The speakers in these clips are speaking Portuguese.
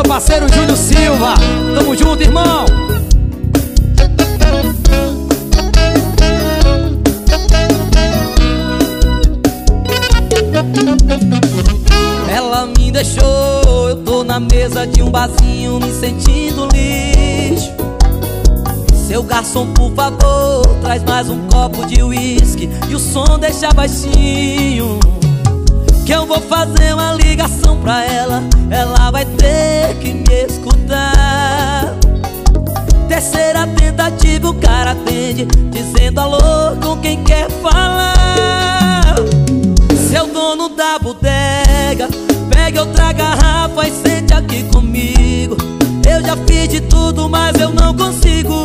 meu parceiro Júlio Silva. Tamo junto, irmão. Ela me deixou, eu tô na mesa de um barzinho me sentindo lixo. Seu garçom, por favor, traz mais um copo de uísque e o som deixa baixinho. Que eu vou fazer uma ligação pra ela, ela vai ter tentativa, o cara atende, dizendo alô com quem quer falar. Seu dono da bodega, pega outra garrafa e sente aqui comigo. Eu já fiz de tudo, mas eu não consigo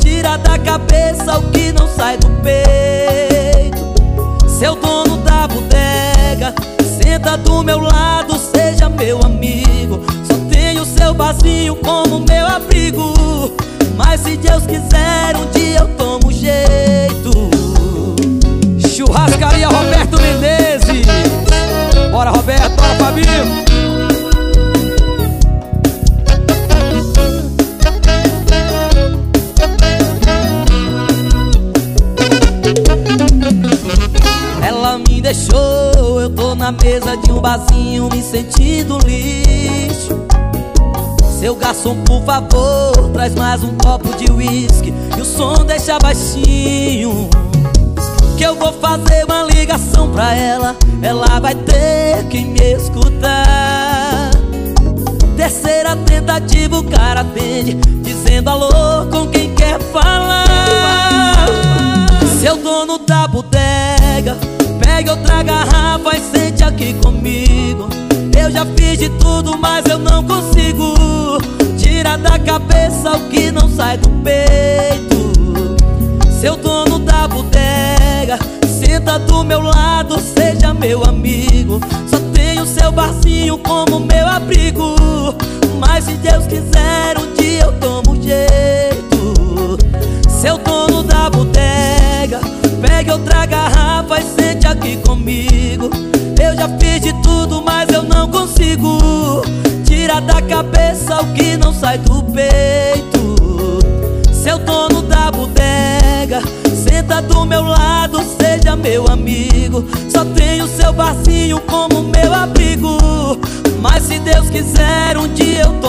tirar da cabeça o que não sai do peito. Seu dono da bodega, senta do meu lado, seja meu amigo. Só tenho seu barzinho como meu abrigo. Mas se Deus quiser, um dia eu tomo jeito. Churrascaria Roberto Menezes. Bora, Roberto, bora, Fabinho. Ela me deixou, eu tô na mesa de um barzinho me sentindo lixo. Seu garçom, por favor, traz mais um copo de uísque e o som deixa baixinho. Que eu vou fazer uma ligação pra ela, ela vai ter que me escutar. Terceira tentativa, o cara atende, dizendo alô com quem quer falar. Seu dono da bodega, pegue outra garrafa e sente aqui comigo. Eu já fiz de tudo, mas eu não consigo sai do peito. Seu dono da bodega, senta do meu lado, seja meu amigo. Só tenho seu barzinho como meu abrigo. Mas se Deus quiser, um dia eu tomo jeito. Seu dono da bodega, pegue outra garrafa e sente aqui comigo. Eu já fiz de tudo, mas eu não consigo tirar da cabeça o que não sai do peito. Seu dono da bodega, senta do meu lado, seja meu amigo. Só tenho seu barzinho como meu abrigo. Mas se Deus quiser, um dia eu jeito.